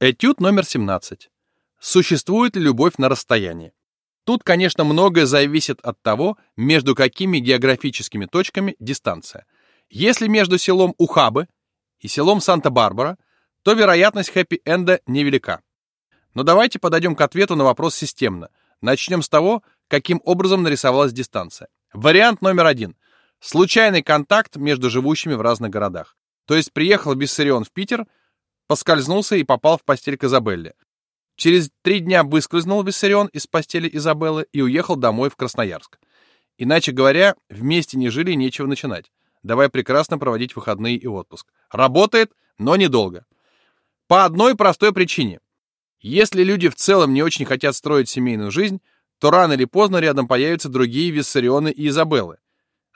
Этюд номер 17. Существует ли любовь на расстоянии? Тут, конечно, многое зависит от того, между какими географическими точками дистанция. Если между селом Ухабы и селом Санта-Барбара, то вероятность хэппи-энда невелика. Но давайте подойдем к ответу на вопрос системно. Начнем с того, каким образом нарисовалась дистанция. Вариант номер один. Случайный контакт между живущими в разных городах. То есть приехал Биссарион в Питер, поскользнулся и попал в постель к Изабелле. Через три дня выскользнул Виссарион из постели Изабеллы и уехал домой в Красноярск. Иначе говоря, вместе не жили нечего начинать. Давай прекрасно проводить выходные и отпуск. Работает, но недолго. По одной простой причине. Если люди в целом не очень хотят строить семейную жизнь, то рано или поздно рядом появятся другие Виссарионы и Изабеллы.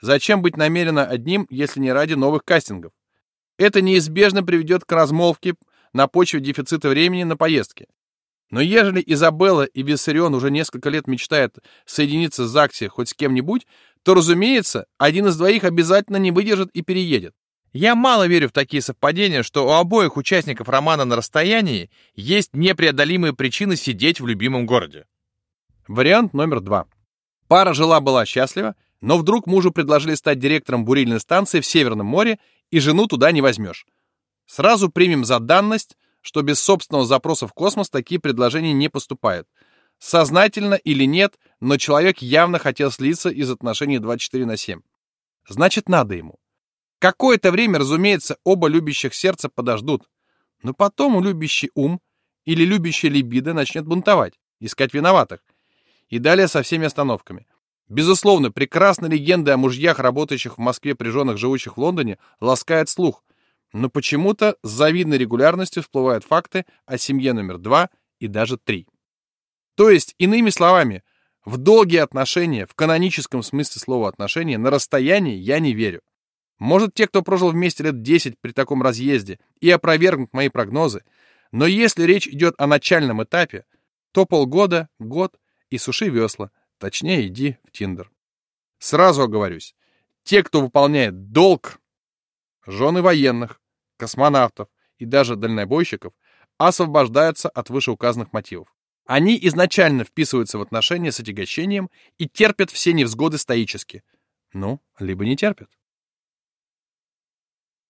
Зачем быть намеренно одним, если не ради новых кастингов? Это неизбежно приведет к размолвке на почве дефицита времени на поездки. Но ежели Изабелла и Виссарион уже несколько лет мечтают соединиться с Закси хоть с кем-нибудь, то, разумеется, один из двоих обязательно не выдержит и переедет. Я мало верю в такие совпадения, что у обоих участников романа на расстоянии есть непреодолимые причины сидеть в любимом городе. Вариант номер два. Пара жила-была счастлива, но вдруг мужу предложили стать директором бурильной станции в Северном море, и жену туда не возьмешь. Сразу примем за данность, что без собственного запроса в космос такие предложения не поступают. Сознательно или нет, но человек явно хотел слиться из отношений 24 на 7. Значит, надо ему. Какое-то время, разумеется, оба любящих сердца подождут. Но потом любящий ум или любящая либидо начнет бунтовать, искать виноватых. И далее со всеми остановками. Безусловно, прекрасные легенды о мужьях, работающих в Москве при живущих в Лондоне, ласкают слух. Но почему-то с завидной регулярностью всплывают факты о семье номер два и даже три. То есть, иными словами, в долгие отношения, в каноническом смысле слова отношения, на расстоянии я не верю. Может, те, кто прожил вместе лет 10 при таком разъезде, и опровергнут мои прогнозы, но если речь идет о начальном этапе, то полгода, год и суши весла, точнее, иди в Тиндер. Сразу оговорюсь, те, кто выполняет долг, жены военных, космонавтов и даже дальнобойщиков, освобождаются от вышеуказанных мотивов. Они изначально вписываются в отношения с отягощением и терпят все невзгоды стоически. Ну, либо не терпят.